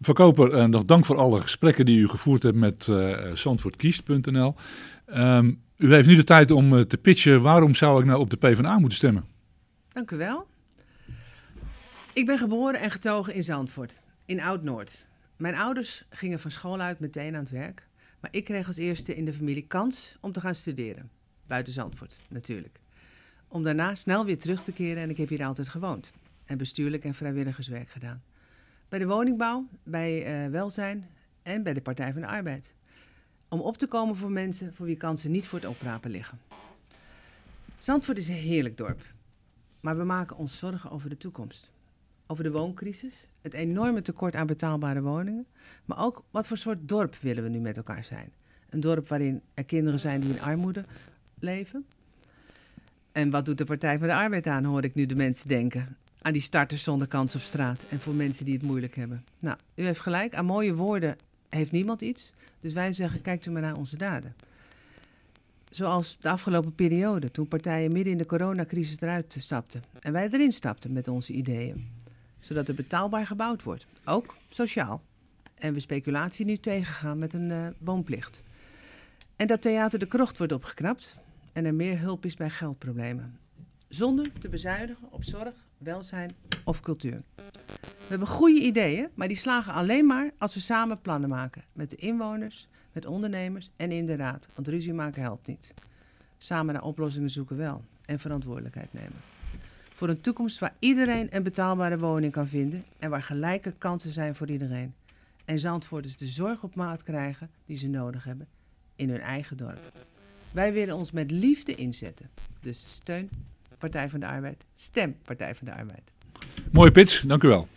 Verkoper, uh, nog dank voor alle gesprekken die u gevoerd hebt met uh, zandvoortkiest.nl. Um, u heeft nu de tijd om te pitchen. Waarom zou ik nou op de PvdA moeten stemmen? Dank u wel. Ik ben geboren en getogen in Zandvoort, in Oud-Noord. Mijn ouders gingen van school uit meteen aan het werk. Maar ik kreeg als eerste in de familie kans om te gaan studeren. Buiten Zandvoort, natuurlijk. Om daarna snel weer terug te keren en ik heb hier altijd gewoond. En bestuurlijk en vrijwilligerswerk gedaan. Bij de woningbouw, bij uh, welzijn en bij de Partij van de Arbeid. Om op te komen voor mensen voor wie kansen niet voor het oprapen liggen. Zandvoort is een heerlijk dorp. Maar we maken ons zorgen over de toekomst. Over de wooncrisis, het enorme tekort aan betaalbare woningen. Maar ook wat voor soort dorp willen we nu met elkaar zijn. Een dorp waarin er kinderen zijn die in armoede leven. En wat doet de Partij van de Arbeid aan, hoor ik nu de mensen denken. Aan die starters zonder kans op straat en voor mensen die het moeilijk hebben. Nou, u heeft gelijk, aan mooie woorden heeft niemand iets. Dus wij zeggen, kijkt u maar naar onze daden. Zoals de afgelopen periode, toen partijen midden in de coronacrisis eruit stapten. En wij erin stapten met onze ideeën. Zodat er betaalbaar gebouwd wordt, ook sociaal. En we speculatie nu tegengaan met een uh, woonplicht. En dat Theater de Krocht wordt opgeknapt en er meer hulp is bij geldproblemen. Zonder te bezuinigen op zorg, welzijn of cultuur. We hebben goede ideeën, maar die slagen alleen maar als we samen plannen maken. Met de inwoners, met ondernemers en in de raad. Want ruzie maken helpt niet. Samen naar oplossingen zoeken wel. En verantwoordelijkheid nemen. Voor een toekomst waar iedereen een betaalbare woning kan vinden. En waar gelijke kansen zijn voor iedereen. En Zandvoorters de zorg op maat krijgen die ze nodig hebben in hun eigen dorp. Wij willen ons met liefde inzetten. Dus steun Partij van de Arbeid, stem Partij van de Arbeid. Mooie pitch, dank u wel.